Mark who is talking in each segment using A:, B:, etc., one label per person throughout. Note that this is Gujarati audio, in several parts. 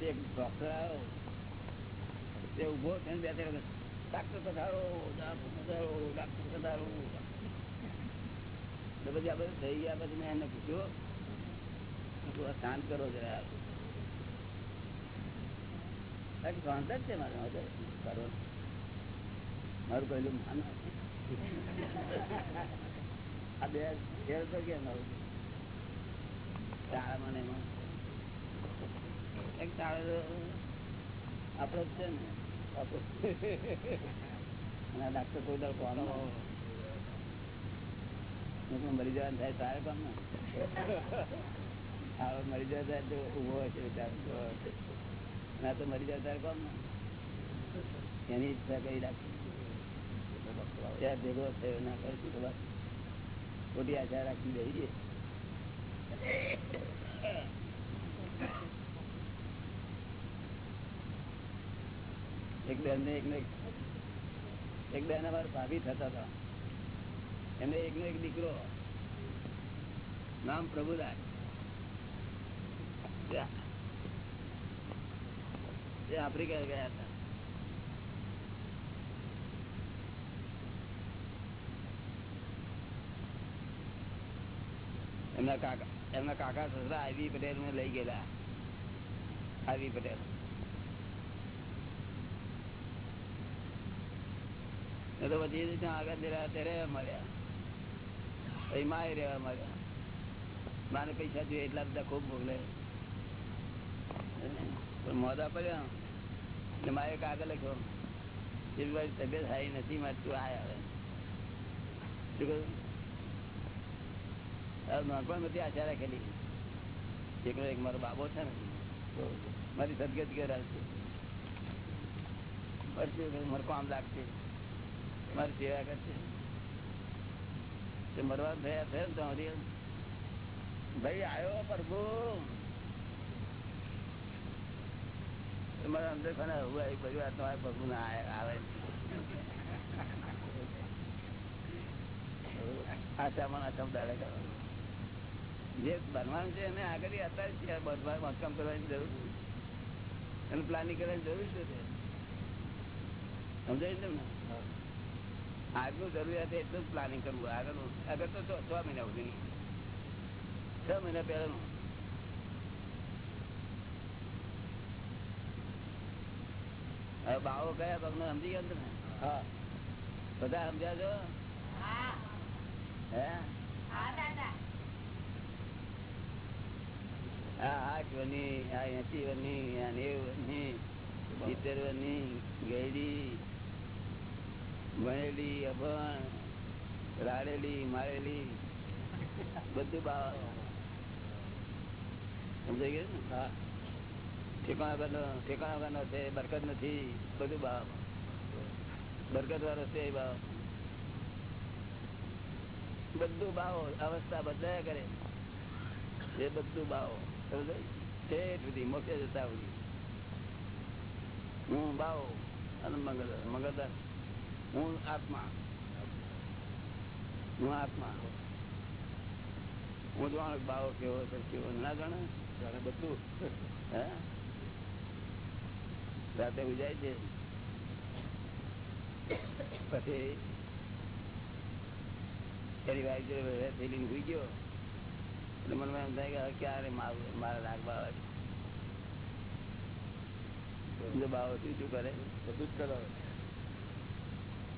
A: ગયા શાંત કરો છે મારે મારું પહેલું માન. આ બે ફેર તો કેમ આવું શાળામાં મને એમાં. મરી જવાનું થાય તારે કામ મરી જવા થાય તો ઊભો હોય ના તો મરી જાય ત્યારે ને એની ઈચ્છા કરી રાખી. ત્યાં ભેગો થયો ના કરશું તો બસ ખોટી આશા રાખી દઈએ એક બેન ને ભાભી થતા હતા. એમને એકનો એક દીકરો. નામ પ્રભુદાસ. આફ્રિકા ગયા હતા. એમના કાકા એમના કાકા સસરા આવી પટેલ ને લઈ ગયેલા. આવી પટેલ. તો પછી ત્યાં આગળ રહ્યા રહેવા મળ્યા. પછી રહેવા મળ્યા મારે પૈસા જોઈએ એટલા બધા ખૂબ મોકલે પણ મોદા પડ્યા ને મારે કાગળ લખ્યો. એ મારી તબિયત સારી નથી, મારે તું આય આવે શું કહ્યું? નાનપણ નથી આશા રાખેલી. એકલો એક મારો બાબો છે ને મારી સદગત કરાવશે મળશે મારે કામ લાગશે. મારી સેવા કરશે કરવાનું જે બનવાનું છે એને આગળ અત્યારે બાંધકામ કરવાની જરૂર એનું પ્લાનિંગ કરવાની જરૂર છે સમજાય ને આજનું જરૂરિયાત એટલું જ પ્લાનિંગ કરવું આગળ આગળ તો છ મહિના સુધી છ મહિના પહેલાનું. હવે બાવો કયા પગને સમજી ગયા તમે? હા. બધા સમજ્યા છો હે? હા આઠ વની આ એસી વની આ નેવ વની સિત્તેર વની ગેડી ભણેલી અભણ રાડેલી મારેલી બધું બા સમજાઈ ગયું ને? હા. ઠેકાણા વગરનો ઠેકાણા વગરનો છે બરકત નથી બધું બાવ બરકત વાળો છે એ બધું બાવો અવસ્થા બદલાયા કરે. એ બધું બાવો છે સુધી મોક્ષે જતા હું બાવો અને મંગળ મંગળદાસ. હું આત્મા. હું આત્મા. હું જાણ બાવો કેવો કેવો ના જાણે? જાણે બધું. હે? રાતે ઉજાય છે પછી એની વાઈફ જોડે થયેલી હુઈ ગયો. એટલે મને એમ થાય કે ક્યારે મારા રાગ બાવા બાવો શું શું કરે?
B: બધું જ કરે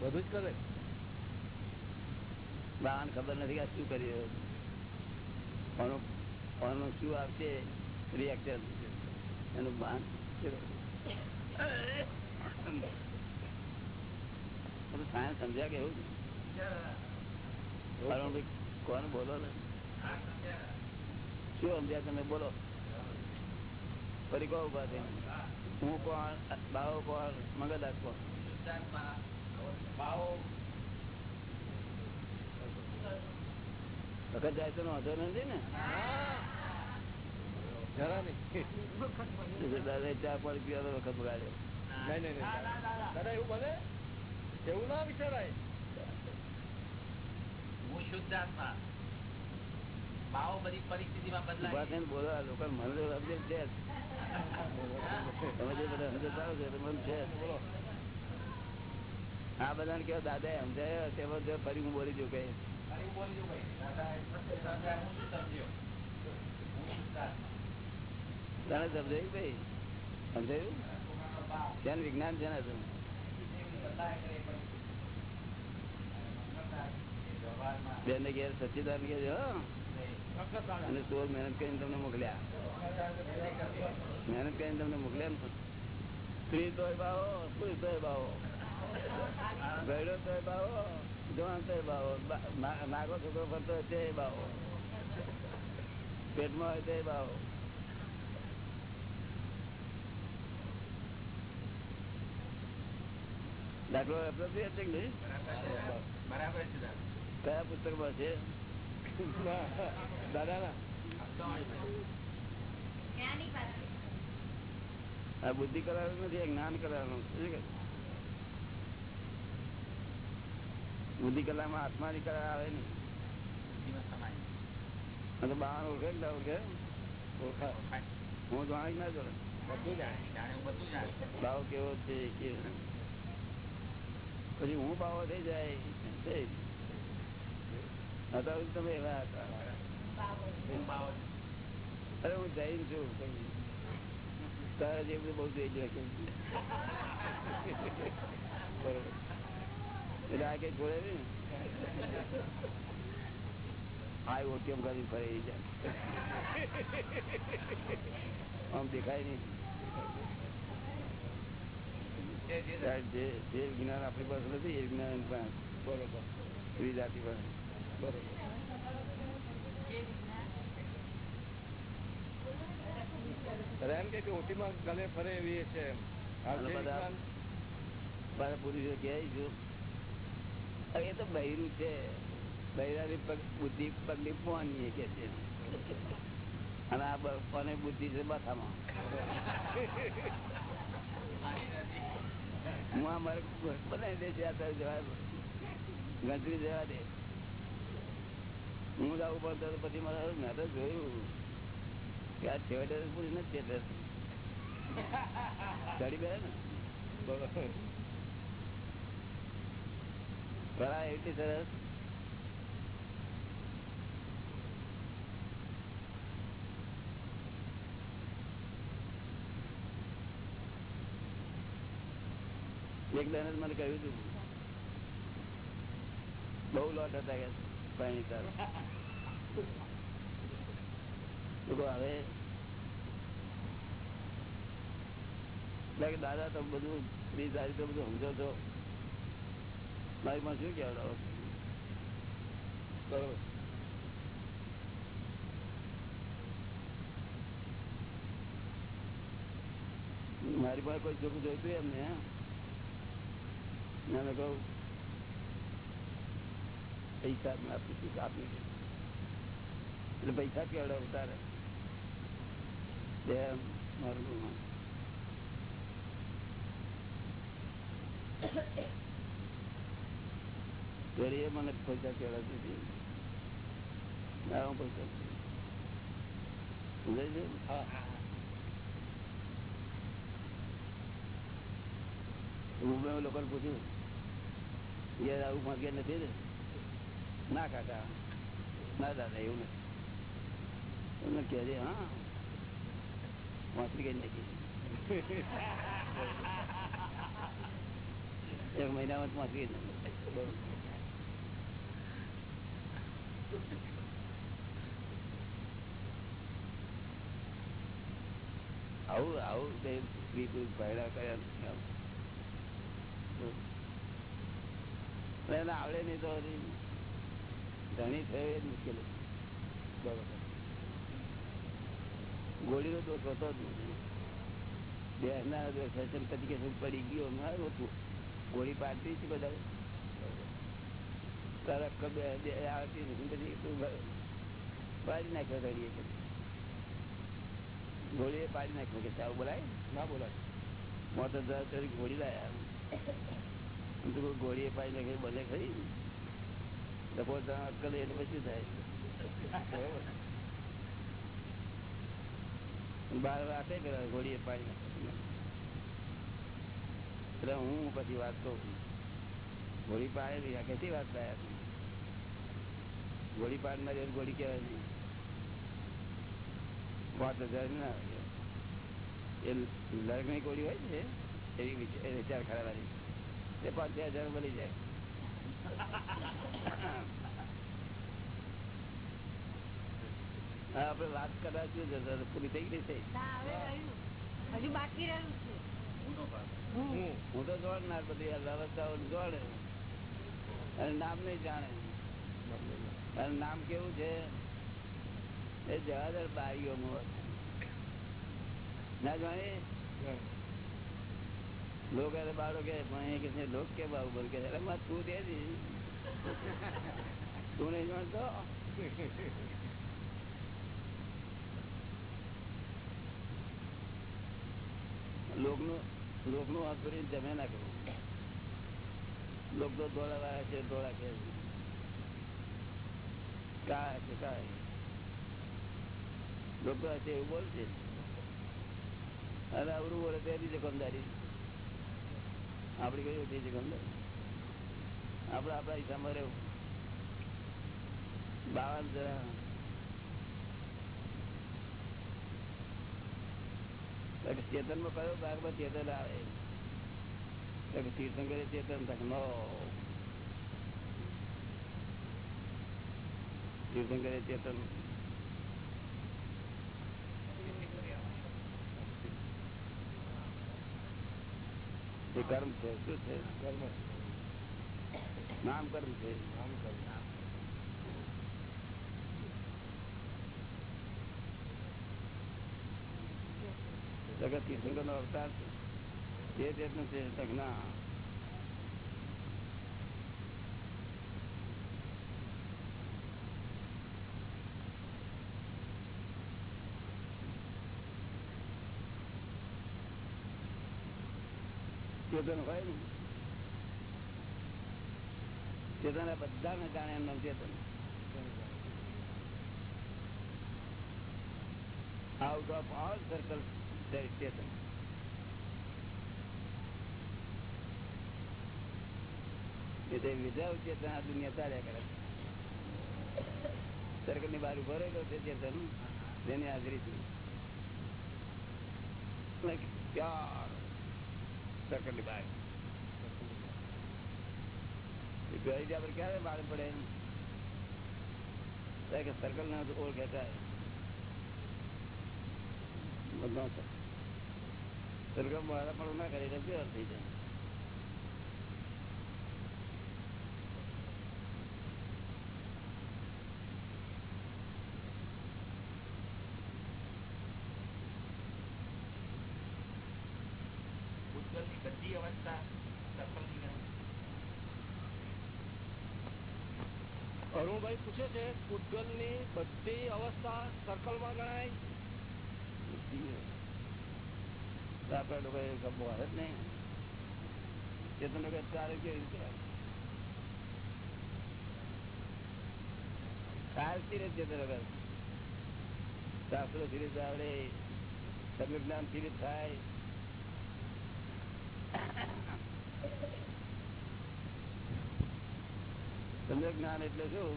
B: બધું જ કરે.
A: બાણ ખબર નથી આ શું કરી રહ્યો કોનું શું આવશે રિએક્શન એનું બાણ સાયન્સ સમજ્યા કે એવું? કોણ બોલો ને? શું સમજ્યા તમે? બોલો. ફરી કહો ઊભા હું કોણ બાવો કોણ મંગલદાસ કોણ વખત જાય તો વાંધો નથી ને?
B: જરા નહીં.
A: દાદા ચા પાણી પીવાનો વખત બગાડ્યો
B: નહીં નહીં નહીં. દાદા એવું બને? એવું ના વિચારાય.
C: હું શુદ્ધ આત્મા ભાવો બધી પરિસ્થિતિમાં બદલાય
A: થઈને બોલો લોકો મને સમજે છે. તમે જે બધા સમજો ચાલો છો છે.
B: બોલો.
A: આ બધાને કેવો દાદા સમજાય? જો ફરી હું બોલી જો કઈ તને સમજાયું ભાઈ? સમજાયું? ત્યાં વિજ્ઞાન છે ને તું બેન ઘેર સચ્ચિદાન કે અને સોળ મહેનત કરીને તમને મોકલ્યા. મહેનત કરીને તમને મોકલ્યા ને સ્ત્રી તો બાવો સ્ત્રી તો બાવો. ગયડો તો બાવો જવાન તો બાવો નાગો છોકરો ફરતો હોય તે બાવો પેટમાં હોય તે બાવો દાખલો appropriate છે કે નહીં? કયા પુસ્તકમાં છે
B: દાદા ના
A: બુદ્ધિ કરાવવાનું નથી આ જ્ઞાન કરાવવાનું છે કે? બુદ્ધિ કલામાં આત્માની કલા આવે ને તો બહાર ઓળખે ને ઓળખે.
B: ઓળખા
A: હું જાણી ના જોડે
B: બધું જાણે.
A: ભાવ કેવો છે કે પછી હું બાવો થઈ જાય હતા તમે એવા હતા. અરે હું જૈન છું તારા જેવું બહુ જોઈ લે બરોબર. એટલે આ કઈ છોડે ને. આ ઓટીએમ કરી ફરી જાય. આમ દેખાય નહીં. જે જે આપણી પાસે નથી એ જ્ઞાન પાસે.
B: બરોબર.
A: જાતિ પાસે.
B: કે ઓટીમાં ગલે ફરે એવી છે
A: બધા- પુરુષો કહે છું અરે એ તો બૈરું છે. બૈરાની બુદ્ધિ પગલી પોની કે છે. અને આ બ- બુદ્ધિ છે માથામાં. હું આ મારે બનાવી દે છે અત્યારે જવા ગણતરી જવા દે. હું જવું પડતો તો પછી મારે મેં તો જોયું કે આ છેવટે પૂરી નથી ચડી ગયા ને?
B: બરોબર.
A: કળા એટલી સરસ. એક બેન જ મને કહ્યું હતું બહુ લોટ હતા કે પાણી તાર. હવે દાદા તમે બધું બીજ તો બધું સમજો છો. મારી માં શું કહેવાય
B: બરોબર.
A: મારી પાસે કોઈ ચોખ્ખું જોઈતું એમને મેં એને કહું પૈસા મેં આપીશું આપી. એટલે પૈસા કેવડે ઉતારે બે મારું ત્યારે મને પૈસા કેળા દીધી. ના હું પૈસા સમજાય છે?
B: હા.
A: મુંબઈ લોકોને પૂછ્યું યાર આવું માગે નથી ને? ના કાકા. ના દાદા એવું નથી. એમને કહેજે હા. વાંચી ગઈ નથી એક મહિનામાં વાંચી ગઈ નથી
B: બરોબર
A: આવું આવું તે સ્ત્રી પુરુષ ભાયડા કર્યા એને આવડે નહીં તો ધણી થયો એ મુશ્કેલ ગોળીનો દોષ હોતો જ નથી બેસનાર દોષ પડી ગયો? ગોળી પાડતી છે બધા તારા અક્કલ બે બે આવતી નથી પછી તું બ- પાડી નાખ્યો ધડીએ કે ગોળીએ પાડી નાખ્યો કે ચાવું બોલાય?
B: ના બોલાય.
A: મોટર દ્વારા ચડી ગોળી લાયા. આમ તો કોઈ ગોળીએ પાડી નાખે બને ખરી. ડબો ત્યાં અક્કલ એટલે પછી થાય?
B: બરોબર.
A: બાર વાતે કરે ઘોડીએ પાડી નાખે. એટલે હું પછી વાત કહું ઘોડી પાડેલી આ કેટલી વાત લાયા ગોળી પાડનાર એ ઘોડી કહેવાય નહીં પાંચ હજાર ના. એ લગ્નની ગોળી હોય છે એવી વિચાર ખરા એ પાંચ હજાર મળી જાય. હા આપડે વાત તો પૂરી થઈ ગઈ છે.
C: ના હવે રહ્યું. હજુ બાકી રહ્યું છે. હું.
A: તો જોડનાર બધી વ્યવસ્થાઓ જોડે. અને નામ નહીં જાણે. અને નામ કેવું છે? એ જવાદર બારીઓ ના જાણે? લોક અરે બાળો કે પણ એ લોક કે બાબુ બોલ કે અરે તું દે તું નહીં જાણતો? લોકનું લોકનું ભરીને જમે ના કરવું લોક ધોળા વાળા છે ધોળા કે કાય છે કાય લોક તો હશે એવું બોલશે અને અવરું બોલે તેની જોખમદારી આપડી કઈ હતી જોખમદારી આપડે આપડા હિસાબમાં બાવન જરા ચેતનમાં કયો ભાગમાં ચેતન આવે? તો તીર્થંકરે ચેતન તક નો તીર્થંકરે ચેતન. કર્મ છે. શું છે?
B: કર્મ.
A: નામ કર્મ છે.
B: નામ કર્મ
A: જગત તીર્થંકર નો અવતાર છે. તે ચેતન છે ના. ચેતન હોય ને? ચેતન બધાને જાણે એમ નામ out of all circle circles એટલે વિધાઉ ચેતન આ દુનિયા ચાલ્યા કરે સરકારની બહાર ઊભો છે ચેતન જેની હાજરી છે. પ્યારની બહાર. ક્યારે બહાર પડે કે સર્કલ ના ઓળખે સર્કલ મારા પણ ના કરી થઈ જાય
D: ભૂતગલની બધી અવસ્થા સફળની ગણાય.
B: અરુણભાઈ પૂછે છે પૂતગલની બધી અવસ્થા સર્કલમાં ગણાય?
A: તો આપડા લોકો એ ગમો આવે જ નહીં. ચેતન લોકો ચાલે કેવી રીતે ચાલતી રહે ચેતન વગર શાસ્ત્રો ધીરે આવડે સમ્ય જ્ઞાન ધીરે થાય. સમ્યક જ્ઞાન એટલે શું?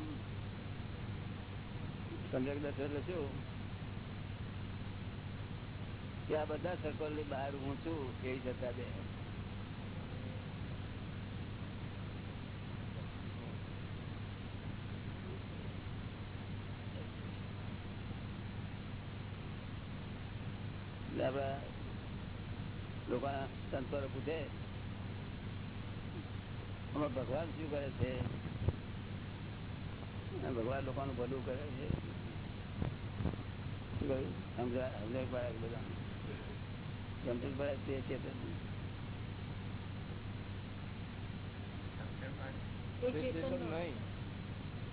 A: સમ્યક દર્શન એટલે શું? કે આ બધા સર્કલની બહાર હું છું, એવી છતાં બે. આપડા લોકો સંતો પૂછે અમાર ભગવાન શું કરે છે? ભગવાન લોકોનું ભલું કરે છે. સમજાય? પડે બધા સમજણ પડે તે ચેતન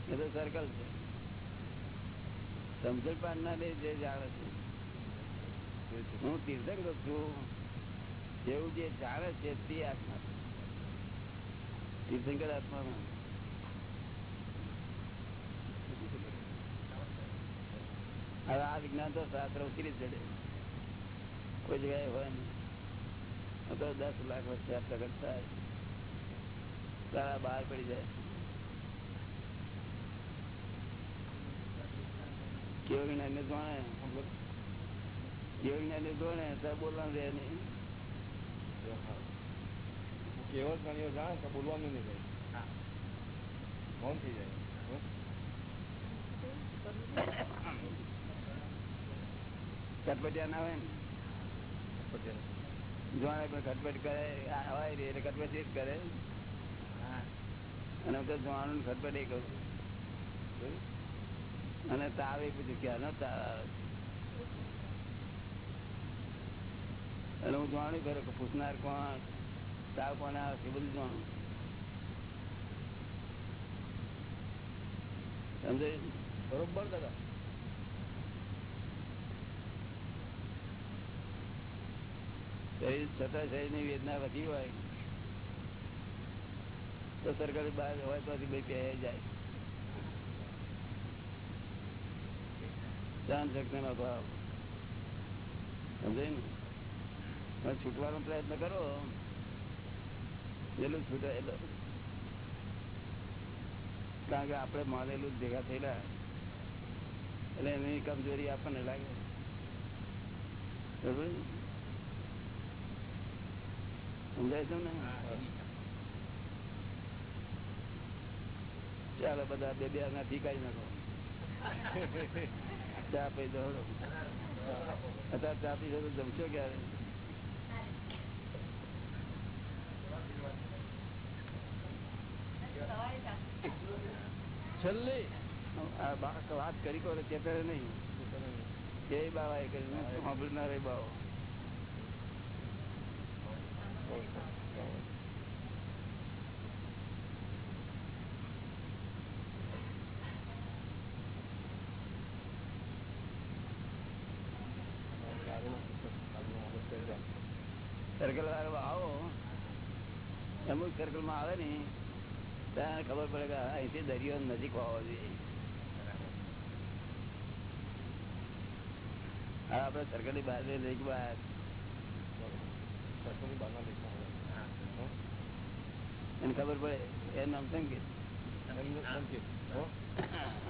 C: એ
B: તે
A: સર્કલ છે. સમજણ પાડનાર જે જાણે છે. હું તીર્થક છું. જેવું જે જાણે છે તે આત્મા. તીર્થંકર આત્મા માં હવે આ વિજ્ઞાન તો શાસ્ત્ર ઉતરી જ જડે. કોઈ જગ્યાએ હોય નહીં. તો દસ લાખ વચ્ચે આ પ્રગટ થાય. તારા બહાર પડી જાય. કેવું જ્ઞાન ને જાણે? કેવું જ્ઞાન ને જાણે? બોલવાનું રહે નહીં.
B: કેવો જાણે બોલવાનું નહીં. મૌન થઈ જાય હં?
A: કટપટિયા ના હોય ને. જોવાના પણ ખટપટ કરે હોય રે એટલે ખટપટ એ જ કરે. અને હું તો જોવાનું ખટપટ એ કરું. અને તાવ એ બધું ક્યાં ન તાવ આવે. અને હું જોવાનું કરું કે પૂછનાર કોણ તાવ કોને આવે છે બધું જાણું સમજાય?
B: બરોબર દાદા.
A: શરીર છતાં શરીરની વેદના વધી હોય, તો સરકાર બહાર હોય તો જાય. ને? છૂટવાનો પ્રયત્ન કરો. એટલું છૂટે એટલું. કારણ કે આપણે માનેલું ભેગા થયેલા. એટલે એની કમજોરી આપણને લાગે. બરોબર? સમજાય છે ને ચાલો બધા બે બે ના કાઢી નાખો. ચા પી દો અત્યારે ચા પી તો જમશો ક્યારે?
B: છેલ્લી.
A: વાત કરી કોને? ચેતરે નહીં. એ બાવા એ કરી સાંભળનાર બાવો. સર્કલ વાળો આવો. અમુક સર્કલમાં આવે ને, ત્યાં ખબર પડે કે અહીંથી દરિયો નજીક હોવો જોઈએ. હા આપડે સર્કલની બહાર લઈ બહાર એને ખબર પડે એ નામ સંકેત?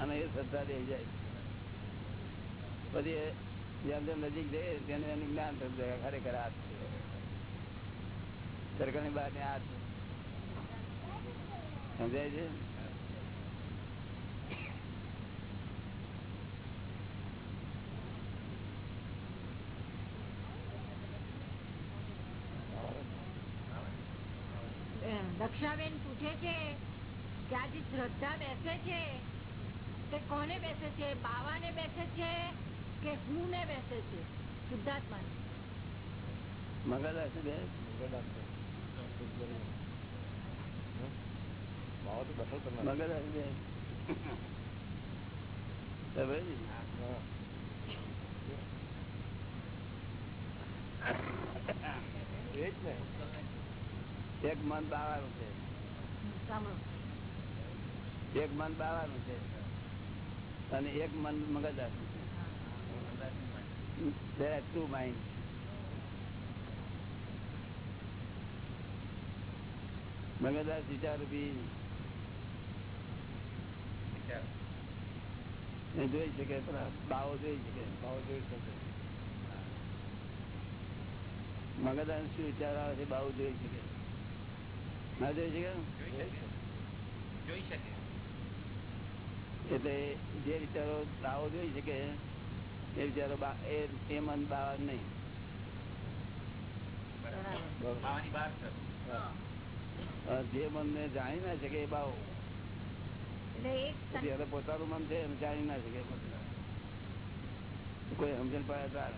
A: અને એ શ્રદ્ધા દઈ જાય. પછી જેમ જેમ નજીક જઈએ તેને એનું જ્ઞાન થતું જાય ખરેખર આ જ છે. સર્કલની બહાર ને આ છે. સમજાય છે
C: દક્ષાબેન પૂછે છે કે આ જે શ્રદ્ધા બેસે છે તે કોને બેસે છે? બાવાને બેસે છે કે હું ને બેસે છે? શુદ્ધાત્મા
A: મગજ હશે બે. મંગળ હશે એક મન બાવાનું છે.
C: સાંભળો.
A: એક મન બાવાનું છે. અને એક મન મગજદાર છે. ટુ માઇન્ડ મગજદાર વિચાર બી જોઈ શકે બાવો જોઈ શકે
B: બાવો જોઈ શકે.
A: મગજદાર શું વિચાર આવે છે, બાવો જોઈ શકે. ના જોઈ શકે.
D: જોઈ શકે.
A: એટલે જે વિચારો દાવો જોઈ શકે એ વિચારો એ એ મન બાવા નહીં.
B: જે
D: મન બહાર
A: મનને જાણી ના શકે એ બાવો. હવે પોતાનું મન છે એમ જાણી ના શકે કોઈ સમજણ પડે તાર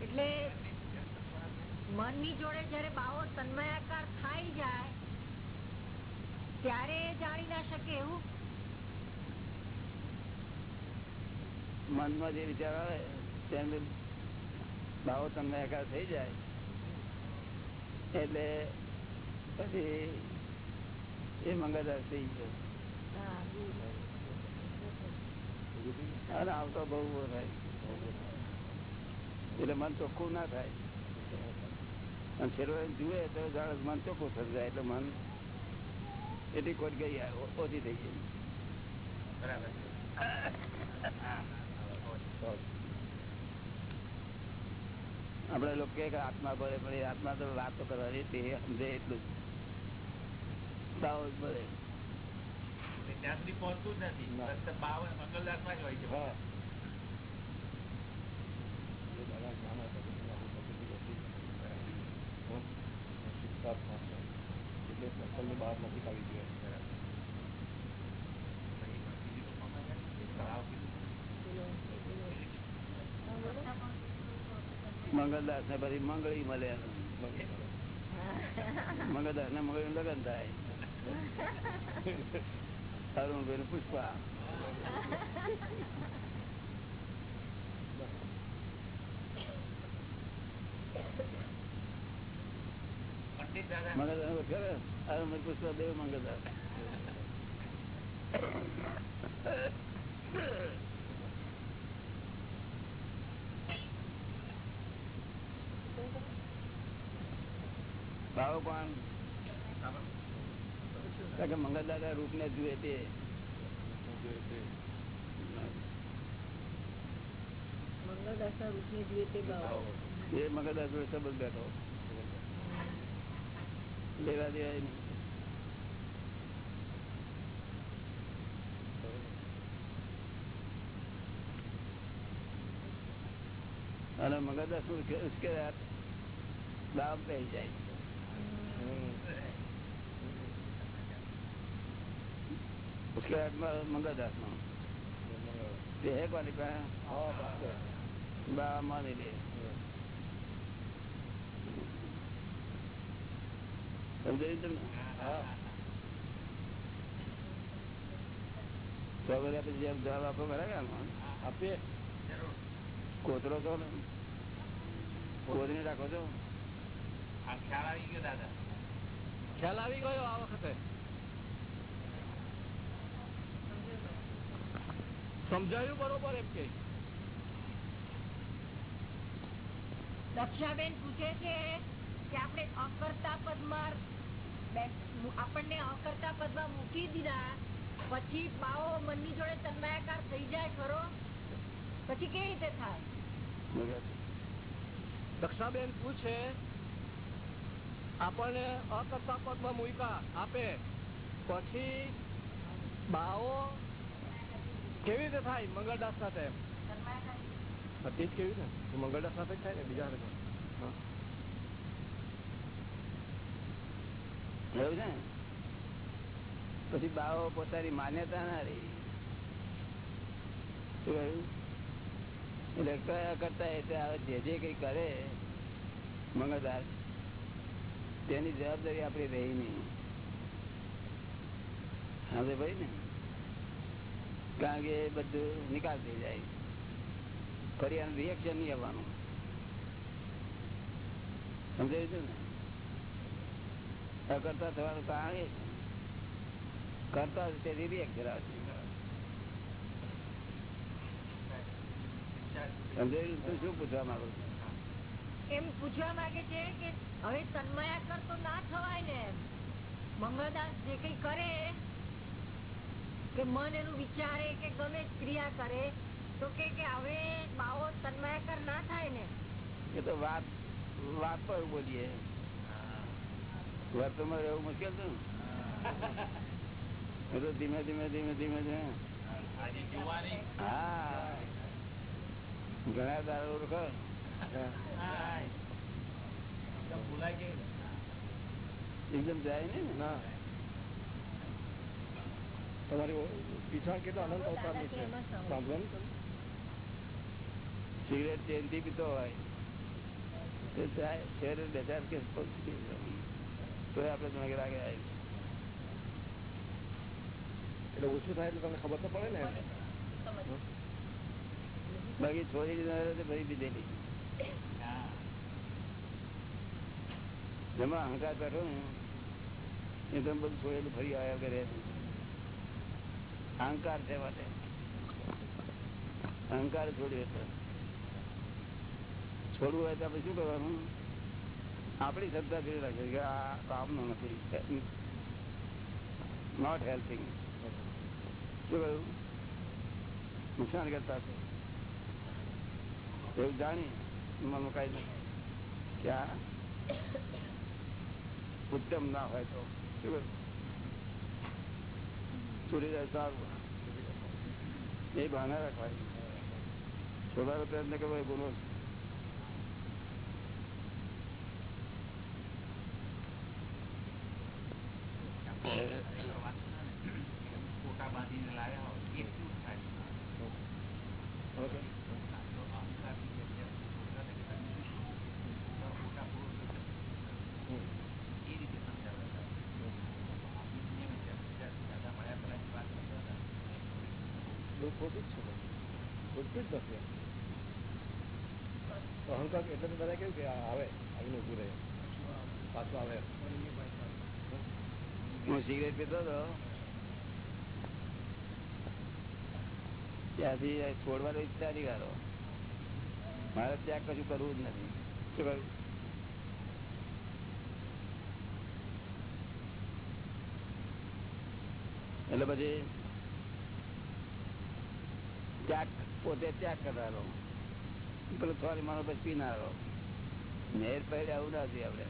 C: એટલે મનની જોડે જયારે બાવો તન્મયાકાર થાય જાય ત્યારે જાણી ના શકે એવું?
A: મનમાં જે વિચાર આવે તેમ ભાવો તમને એકાર થઈ જાય. એટલે પછી એ મંગળદાર થઈ ગયો. આવતો બહુ થાય. એટલે મન ચોખ્ખું ના થાય. અને છેલ્લો જુએ તો મન ચોખ્ખું થઈ જાય એટલે મન એટલી ખોટ ગઈ ઓછી થઈ ગઈ.
D: બરાબર.
A: લોકો આત્મા ભરે પણ આત્મા તો વાતો કરવાની તે સમજે એટલું જ. ભરે.
D: ત્યાં સુધી પહોંચતું જ નથી.
B: ના.
D: ફક્ત બાવન જ હોય છે.
B: હા. એ સર્કલની બહાર નથી કાઢવી જોઈએ.
A: મંગળદાસ ને પછી મંગળી મળે. મંગળદાસ ને મંગળી લગ્ન થાય. અરુણભાઈ ને પુષ્પા.
D: Thank દાદા
A: અરુણભાઈ પુષ્પા દેવ મંગળદાસ ભાવ કોણ કે મંગળદાદા રૂપ ને જુએ તે
C: મંગળદાસના રૂપને જોઈએ તે ભાવ
A: એ મંગળદાસ સંબંધ બેઠો. લેવા દેવાય નહીં અને મગજ ઉશ્કેરાટ દામ પહી જાય ઉશ્કેરાટમાં મંગળદાસ નો તે હે કોની પાસે બા માની લે સમજાયું તમને તો વગર આપણે જેમ જવાબ આપો ખરા કે આમાં?
B: આપીએ
D: જરૂર
A: કોતરો છો ને કોતરી રાખો છો
D: આ ખ્યાલ આવી ગયો દાદા
B: ખ્યાલ આવી ગયો આ વખતે સમજાયું બરોબર એમ કે
C: દક્ષાબેન પૂછે છે કે આપણે અકર્તા પદમાં બે- આપણને અકર્તા પદમાં મૂકી દીધા. પછી બાવો મનની જોડે તન્માયાકાર થઈ જાય ખરો. પછી કેવી રીતે થાય?
B: દક્ષાબેન પૂછે આપણને અકર્તા પદમાં મૂકા આપે. પછી બાવો કેવી રીતે થાય મંગળદાસ સાથે? હતી કેવી ને મંગળદાસ સાથે થાય ને બીજા સાથે હા.
A: એવું છે પછી બાવો પોતાની માન્યતા ના રહી. કરતા જે જે કઈ કરે મંગળદાર તેની જવાબદારી આપણી રહી નહીં. હવે ભાઈ ને? કારણ કે બધું નિકાલ થઈ જાય. ફરી આનું રિએક્શન નહીં આવવાનું. સમજાયું છે ને? અકર્તા થવાનું કારણ એ કરતા તેથી રિએક્શન આવશે સમજાયું? તું શું પૂછવા માંગુ
C: એમ પૂછવા માંગે છે કે હવે તન્માયાકર તો ના થવાય ને. મંગળદાસ જે કઈ કરે કે મન એનું વિચારે કે ગમે ક્રિયા કરે તો કે કે હવે બાવો તન્માયાકર ના થાય ને.
A: એ તો વાત વાત પર બોલીએ. વર્તમાં રહેવું મુશ્કેલ છે ને તો ધીમે ધીમે ધીમે ધીમે ધીમે. હા. ઘણા દાડો ઓળખો.
D: એકદમ
A: જાય નહીં ને?
B: ના. તમારી પીછા કેટલા આનંદ અવતારની છે? સાંભળવાનું?
A: સિગરેટ ચેનથી પીતો હોય. તો જાય શેર બે ચાર કેસ પહોંચી તો આપણે લાગે આવી
B: એટલે ઓછું થાય એટલે તમને ખબર તો પડે ને.
A: બાકી છોરી ભરી દીધેલી જેમાં અહંકાર બેઠો ને એ તમે બધું છોડેલું ફરી આવ્યા કરે અહંકાર છે માટે. અહંકાર છોડ્યો હતો છોડવું હોય તો આપણે શું કરવાનું? આપણી શ્રદ્ધા કરી રાખે કે આ કામનું નથી? નોટ હેલ્પિંગ શું કહ્યું? નુકસાન કરતા છે એવું જાણી મનમાં કઈ નથી. કે આ ઉત્તમ ના હોય તો. શું કહ્યું? છોડી જાય સારું. એ બહાના રાખવાય. છોડવાનો પ્રયત્ન કરવો એ ગુનો છે
D: ફોટા બાંધીને લાવ્યા હોય એ શું થાય
B: ઓકે
D: અહંકારની જગ્યાએ પોતાને કદાચ ફોટા પૂરો થશે. એ રીતે સમજાવતા હતા. આપણી જેમ છે. જ્યારે દાદા મળ્યા પહેલા જ વાત કરતા હતા.
B: બહુ ખોટું જ છે બધું. ખોટું જ નથી અહંકાર એટલે તો બધા કેવું કે આવે આવીને ઉભું રહે પાછું આવે
A: હું સિગરેટ પીતો હતો ત્યાંથી છોડવાનો ઈચ્છા નહીં કરો. મારે ત્યાં કશું કરવું જ નથી. શું કહ્યું એટલે પછી ત્યાગ પોતે ત્યાગ કરનારો પેલો થોડી માણસ પછી પીનારો. મેર પહેરે આવું નથી આપણે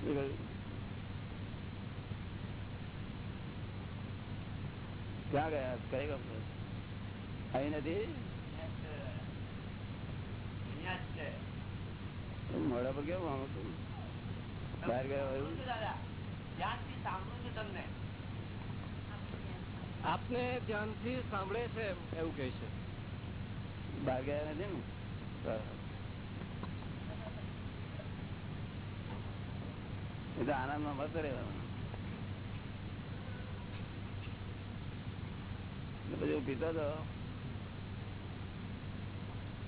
A: શું કહ્યું ક્યાં ગયા? કઈ ગમે? અહીં નથી. મોડા પર કેવું આમ હતું? બહાર ગયા હોય
B: આપને ધ્યાનથી સાંભળે છે એવું કહે છે.
A: બહાર ગયા નથી ને. એ તો આનંદમાં મત રહેવાનું. હું પીતો હતો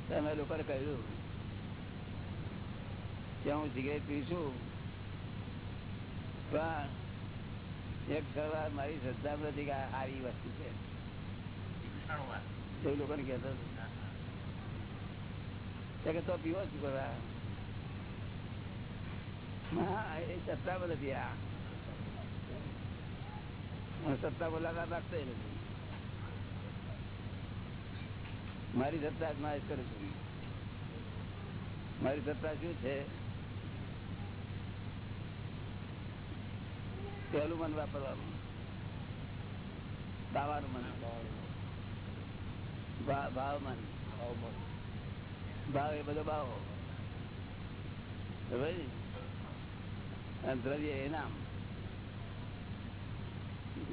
A: તમે લોકો લોકોને કહ્યું, કે હું સિગરેટ પીશું, પણ એક સવાર મારી શ્રદ્ધા નથી કે આવી વસ્તુ છે. એ લોકોને કહેતો હતો. કે તો પીવો શું કરવા હા, એ સત્તા નથી આ. સત્તા બોલાતા રાખતો નથી મારી સત્તા જ માહિત કરું છું. મારી સત્તા શું છે? પહેલું મન વાપરવાનું. દાવાનું મન. ભાવ મન. ભાવ એ બધો ભાવ. દ્રવ્ય એ નામ.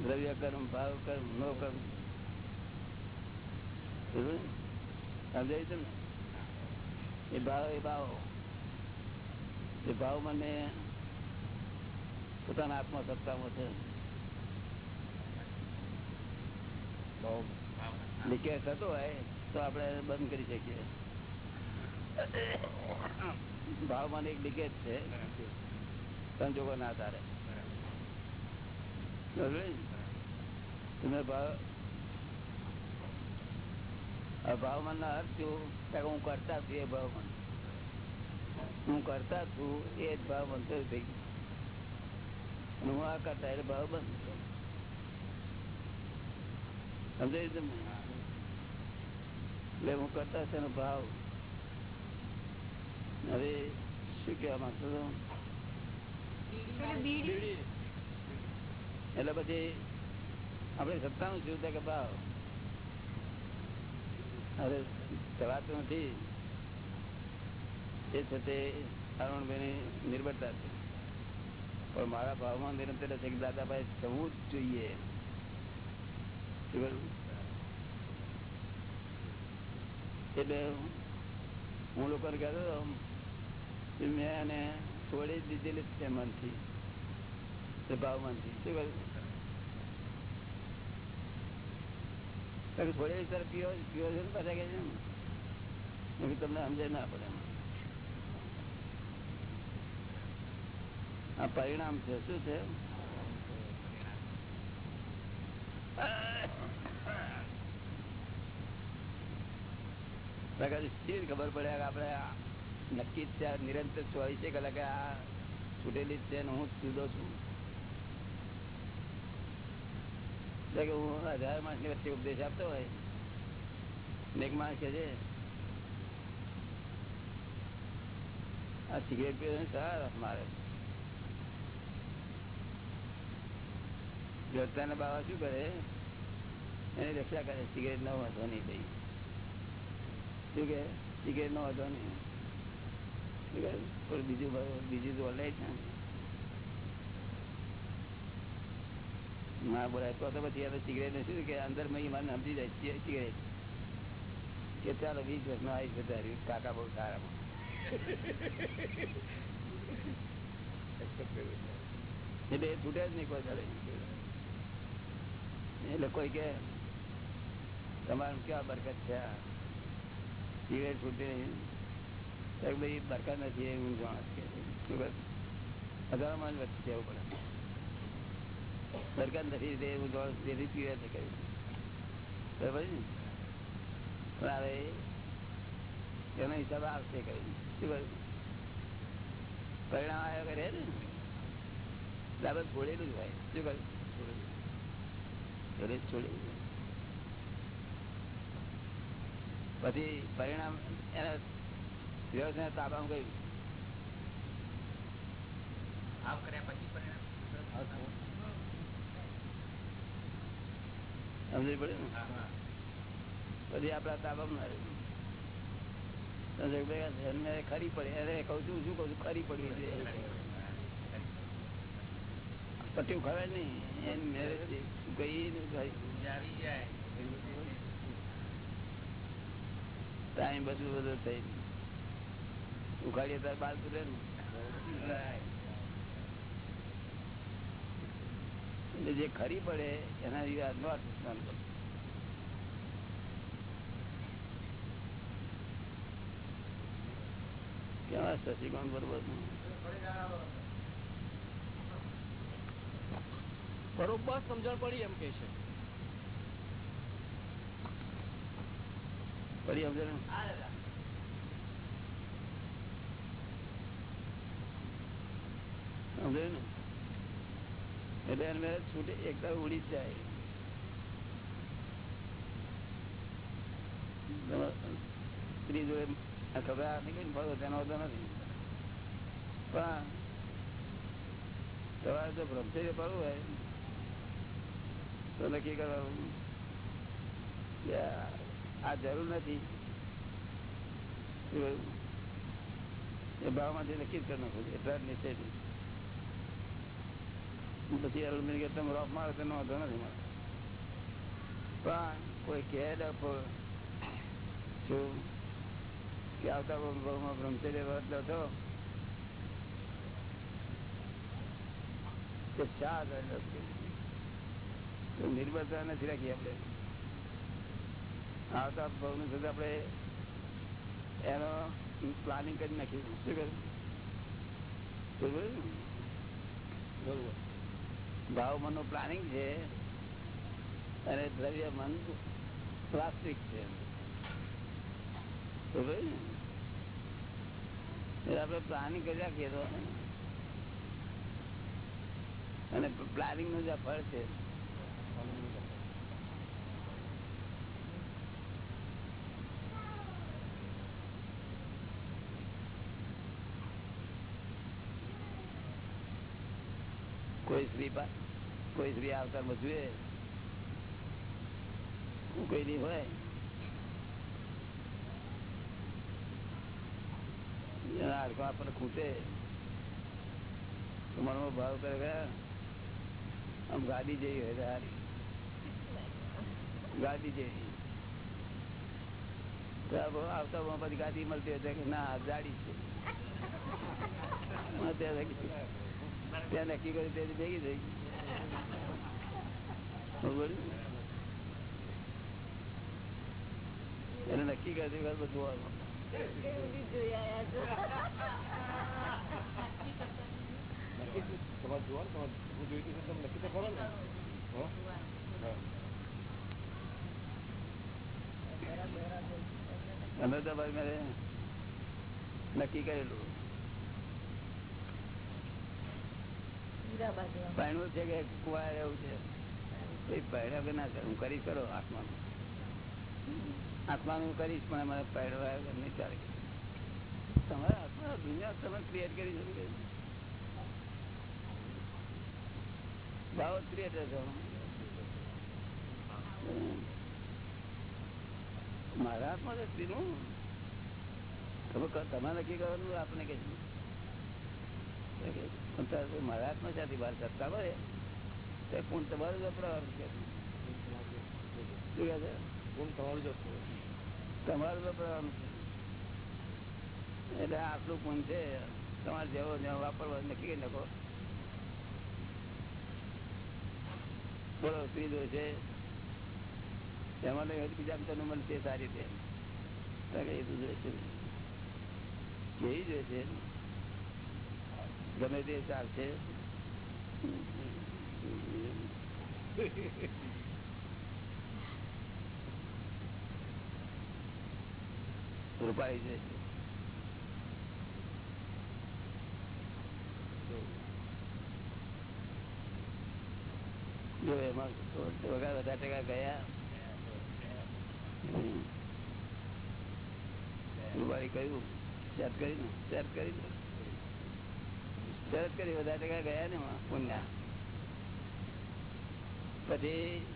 A: દ્રવ્ય કર્મ, ભાવ કર્મ, નો કર્મ. સમજ્યો છે ને? એ ભાવ એ ભાવ. એ ભાવ મને પોતાના આત્મા સત્તામાં છે. લીકેજ થતો હોય તો આપણે બંધ કરી શકીએ. ભાવમાં એક લીકેજ છે. સંજોગો ના તારે બરોબર ને? તમે ભાવ ભાવમાન ના અર્થ શું હું કરતા છું એ ભાવમાન હું કરતા છું એ જ ભાવ બંધ થઈ ગયું. હું આ કરતા એટલે ભાવ બંધ સમજાય તમને? એટલે હું કરતા છે એનો ભાવ. હવે શું કેવા માંગતો હતો? એટલે પછી આપણે સત્તાનું જોયું કે ભાવ? હવે ચલાતું નથી. એ છે તે અરુણભાઈની નિર્ભરતા છે. પણ મારા ભાવમાં નિરંતર છે કે દાદાભાઈ જવું જ જોઈએ. એટલે હું લોકોને કહેતો મેં એને છોડી જ દીધેલી છે મનથી, ભાવમાંથી. શું કહ્યું? કારણ કે છોડેલી પીઓ પીવો છે ને પાછા કે છે તમને સમજે ના પડે આ પરિણામ છે, શું છે? નકર ખબર પડે કે નક્કી જ છે નિરંતર ચોવીસે કલાકે આ છૂટેલી જ છે હું જ સુધો છું એટલે કે હું હજાર માણસની વચ્ચે ઉપદેશ આપતો હોય. એક માણસ કે છે આ સિગરેટ પીવે છે, સારા મારે. જોતાના બાવા શું કરે? એની રક્ષા કરે સિગરેટ ન વાંધો નહીં થઈ શું કે સિગરેટ નો વાંધો નહીં. બીજું બીજું તો લે ને બોલાય તો પછી હવે સિગરેટ શું કે અંદરમાં મને સમજી જાય સિગરેટ કે ચાલો વીસ વર્ષનો આવી વધાર્યું, કાકા બહુ સારામાં એટલે એ છૂટે જ નહીં કોઈ ચાલે એટલે કોઈ કે, તમારું ક્યાં બરકત છે? સિગરેટ છૂટે નહીં. બરકત નથી, એ હું જાણ કે? હજારો માણસ વચ્ચે જવું પડે. કહ્યું? પરિણામ આવ્યો કરે ને? બાબત છોડેલું જ હોય. શું કહ્યું? એટલે પછી પરિણામ એના વ્યવસાય તાબામાં ગયું
D: આવ કર્યા પછી પરિણામ
A: સમજી પડે ને?
D: હા.
A: આપડા તાબામાં ના ખરી પડે. અરે કહું છું શું કઉ છું? ખરી પડી પટ્યું ખવાય નહીં. એની મેરેજ ગઈ ને ટાઈમ બધું બધું થઈ ઉખાડીએ તાર બાલ તૂટે ને. એટલે જે ખરી પડે એના આર નોટ રિસ્પોન્સિબલ કેવા શશિકોણ બરોબર
B: બરોબર સમજણ પડી એમ કે છે.
A: પડી સમજે ને? સમજાયું ને. એટલે એને છૂટે, એક ઉડી જાય. સ્ત્રી જોડે પણ તમારે જો બ્રહ્મચર્ય પડવું હોય, તો નક્કી કરવાનું આ- જરૂર નથી? એ ભાવમાંથી નક્કી જ કરી નાખું એટલા જ નિશ્ચય પછી અરુણભાઈ કે તમે રોપ મારો તેનો વાંધો નથી મારે. પણ કોઈ કહે શું? કે આવતા બહુમાં બ્રહ્મચર્ય વ્રત લો છો કે શા દંડ હશે? તો નિર્ભરતા નથી રાખી આપણે. આવતા બહુની સાથે આપણે એનો પ્લાનિંગ કરી નાખ્યું શું કર્યું બરોબર. ને? મનનું પ્લાનિંગ છે અને દ્રવ્ય મન પ્લાસ્ટિક છે આપણે પ્લાનિંગ કરી રાખીએ અને પ્લાનિંગનું જ આ ફળ છે કોઈ સ્ત્રી કોઈ સ્ત્રી આવતા મજુએ કોઈ ની હોય. આમ ગાડી જેવી હોય ગાડી જેવી. આવતા ગાડી મળતી હોય કે ના ગાડી છે. ત્યાં નક્કી- કરી તે ભેગી થઈ એને નક્કી કરતી બધું આવે.
B: તમારે જોવા તમારે હું જોઈતી છે તમે નક્કી તો કરો ને હો? હા.
A: અમે તો ભાઈ મેં નક્કી કરેલું
C: એવા.
A: છે કે કુવા રહેવું છે? પહેર્યા વગર ના હું તમે મારા હાથમાં છે સ્ત્રીનું? તમે નક્કી કરવાનું આપણે કે પણ મારા હાથમાં ત્યાંથી બહાર સત્તા મળે તો કોણ તમારું જ છે. શું કહે છે.
B: તમારું જ હતું.
A: છે. એટલે આટલું કોણ છે તમારે જેવો જેવો વાપરવા નક્કી કરી નાખો. બોલો દોષ છે? એમાં નહીં બીજા તો મળશે સારી રીતે. એ તો જોઈશે કેવી જોઈશે ગમે તે ચાલશે રૂપાળી જોઈશે જો એમાં વગર વધારે ટકા ગયા હમ. રૂપાળી કહ્યું સેટ કરી ને સેટ કરી ને સેટ કરી વધારે ટકા ગયા ને પુણ્યા. પછી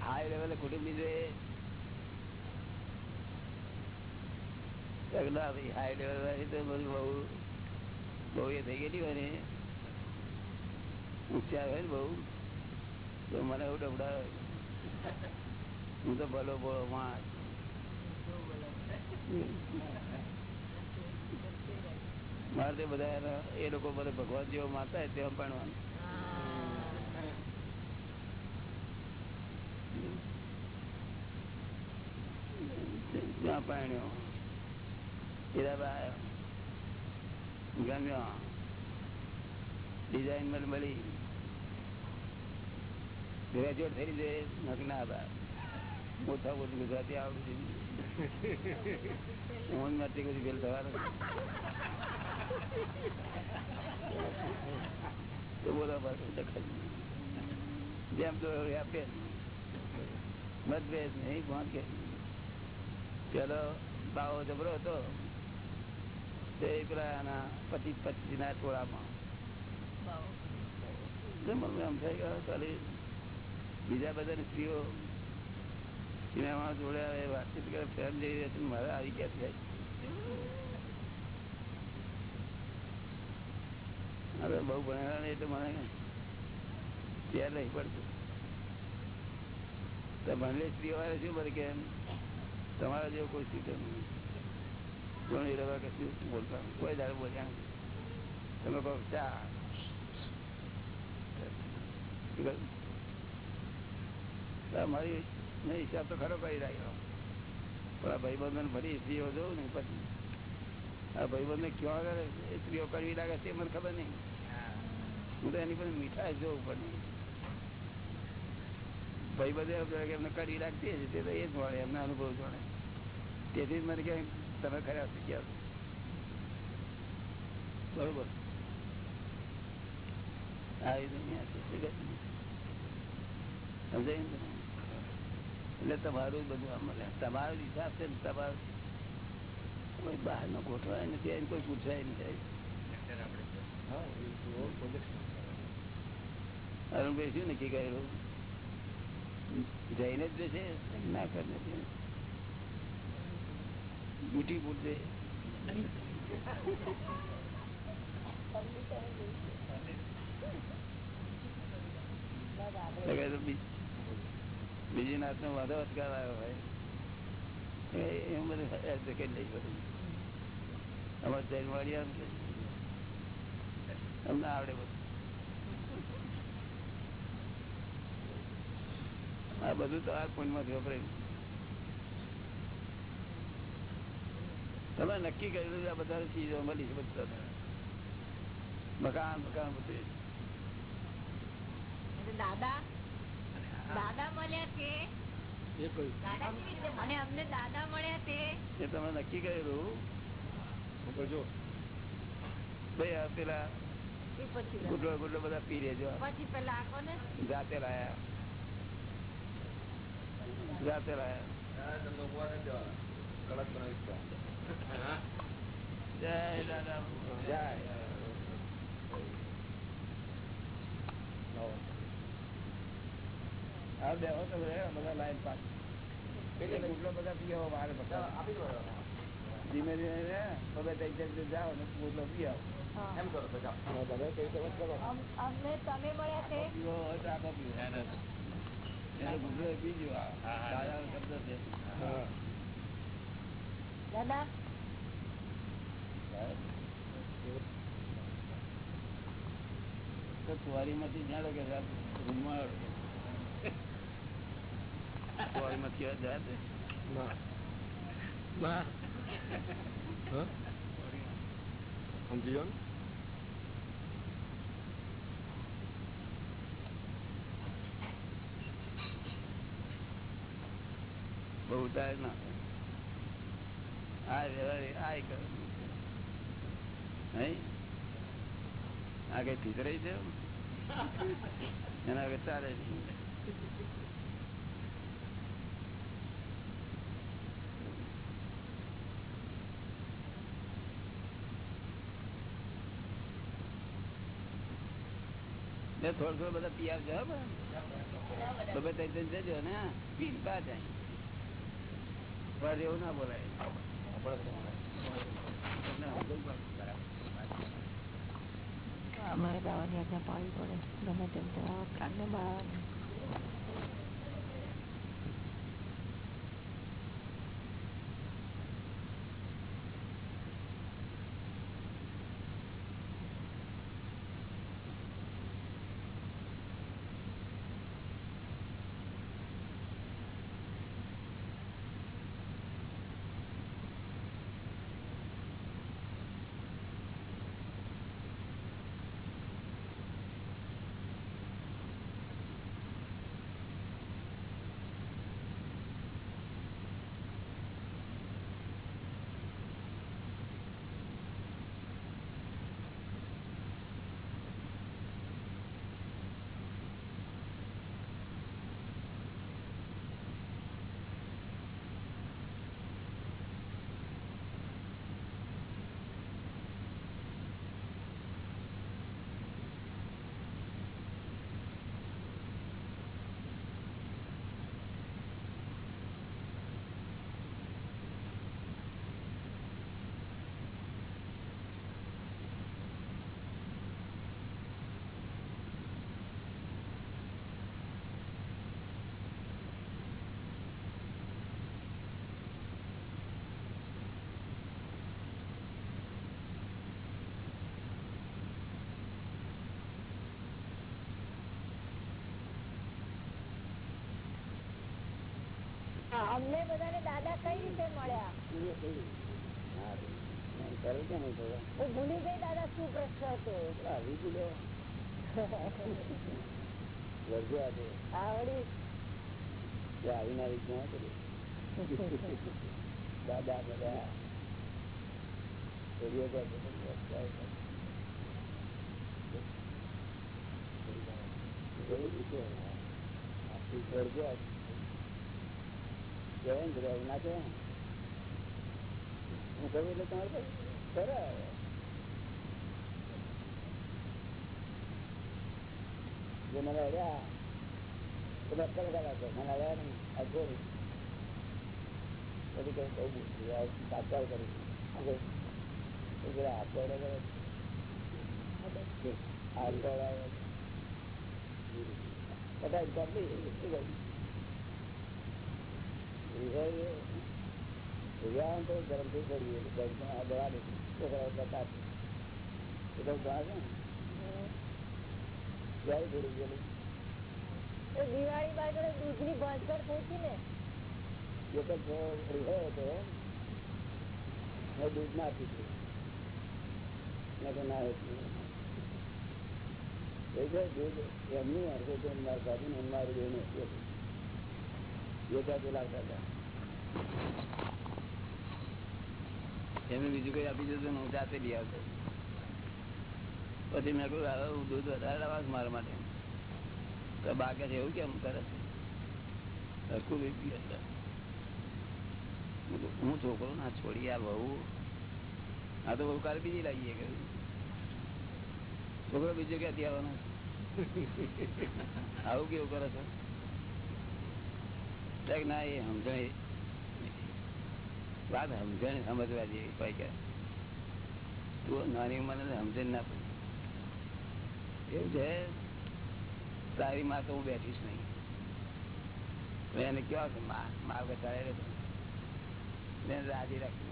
A: હાઈ લેવલે કુટુંબી જોઈએ લેવલ બધું બહુ બહુ એ થઈ ગયેલી હોય ને. બહુ. તો મને એવું હું તો ભલો ભલો માણસ. મારે તો બધા એ લોકો બધા ભગવાન જેવો માતા તેમ પાડવાનું ત્યાં પાણ્યો હીરાબા ગમ્યો. ડિઝાઇન મને મળી. ગ્રેજ્યુએટ થઈ જાય નથી હતા મોટા મોટું ગુજરાતી આવડું ઊંઘ નથી કદી ફેલ થવાનું. જેમ તો આપે. મતભેદ નહીં કોણ પેલો બાવો જબરો હતો. તે પેલા પચીસ પચીસ ના ટોળામાં એમ થાય કે ચાલી બીજા બધા સ્ત્રીઓ સિનેમા જોડે આવે વાતચીત કરે ફેમ જઈ રહી મારે આવી ગયા થાય હવે બહુ ભણેલા નહીં એટલે મને ત્યાં નહીં પડતું તો ભણેલી સ્ત્રીઓ વાળે શું બોલે કે તમારા જેવું કોઈ નહીં. ઘણી રવા કે બોલતા કોઈ દાડે બોલ્યા તમે કહો, ચા? મારી મેં હિસાબ તો ખરો કરી રાખ્યો. પણ આ ભાઈબંધન ફરી સ્ત્રીઓ જોઉં ને પછી. આ ભાઈબંધને ક્યાં આગળ સ્ત્રીઓ કરવી લાગે તે મને ખબર નહીં. હું તો એની પાસે મીઠાઈ જોઉં પણ ભાઈબંધે એમ એમને કરી રાખતી હશે તે તો એ જ મળે એમના અનુભવ જોડે તેથી જ મને કે તમે ખરા શીખ્યા છો. બરોબર? આવી દુનિયા છે સમજાય ને એટલે તમારું બધું આમ મળે. તમારો હિસાબ છે ને તમારો કોઈ બહાર નો ગોઠવાય નથી કોઈ પૂછાય નહીં જાય
D: લેક્ચર આપણે છે.
B: હા, એ જુઓ, પ્રોજેક્ટ.
A: અરુણભાઈ શું નક્કી કરેલું જઈને જ જશે ના કર નથી બુટી પૂછશે તો કહે તો બી- બીજી નાત નો વાંધો અટકાવ આવ્યો હોય. એ- એમ બધું હેલ્પ કરી લઈ બધું. અમારે જૈન વાળી આમ છે અમને આવડે બધું. આ બધું તો આ પુણ્યમાંથી વપરાય તમે નક્કી કરેલું આ બધા ચીજો મળી છે બધા મકાન મકાન બધું
C: દાદા દાદા મળ્યા
B: એ
C: અને અમને દાદા મળ્યા તે
A: એ તમે નક્કી કરેલું
B: જો.
A: ભાઈ પેલા ગુડલો ગુડલો બધા પી લેજો.
C: પછી પેલા આખો ને
A: જાતે લાયા. જાતે હા. બેહો તો રે બધા લાઈન પાસ ગુડલો બધા પીવો મારે બધા ધીમે ધીમે રે બધા તઈ તઈ જાઓ ને ગુડલો પી આવો
D: એમ કરો બધા
B: હા, તમે
C: તમે મળ્યા
A: છે.
B: હા
C: દાદા
A: તો કુવારીમાંથી જાણો કે રૂમમાં કુવારીમાંથી જાય છે
B: ના ના હા સમજી જાઓ
A: બહુ ઉતાર ના આ વ્યવહાર આ એક નહીં? આ કઈ ભીતરાઈ છે એના વગર ચાલે થોડું થોડું બધા પિયા આવજો બધા. જજો ને પી પા જાય. પર એવું ના બોલાય.
C: અમારે ગાવાની આજ્ઞા પાડવી પડે ગમે તેમ કાનને બાળવાની અમને બધાને દાદા કઈ રીતે મળ્યા? ભૂલી ગઈ દાદા શું પ્રશ્ન હતો
A: દાદા આજે કહેવાય ને કહેવાય. હું કહું એટલે તમારે કઈ જે મને અડ્યા તો બસ કરે કરે મને પકડાવે બધા કહ્યું? રિઝર્વ રિઝર્વ તો ગરમથી પડીએ ગરમમાં આ દવા લીધી છોકરાઓ બતા એ તો દવા છે ને ક્યારે પડી ગયેલું
C: તો દિવાળી બાદ દૂધની ભાંસર થઈ હતી ને
A: એક જ રિઝર્વ હતો મેં દૂધ ના પીધું મેં તો ના હતું એ છે દૂધ એમનું હરકત મારા બાજુ મારું બેનું હતું હતા એમને બીજું કઈ આપી દીધું હું જાતે લઈ આવતો. પછી મેં કહ્યું દૂધ વધારે લાવવા મારા માટે. તો બાકે છે એવું કેમ કરે છે? ખૂબ હું છોકરો ના છોડી આ બહુ આ તો બહુ કાલે બીજી લાગીએ કે છોકરો બીજો ક્યાંથી આવવાનો? આવું કેવું કરે છે? કંઈક ના એ સમજણ વાત સમજણ સમજવા જેવી કોઈ કે. તું નાની ઉંમર સમજણ ના પડી. એવું છે. તારી માં તો હું બેઠીશ નહીં. એને કેવા કે, માં માં ઘટાડે મેં રાજી રાખી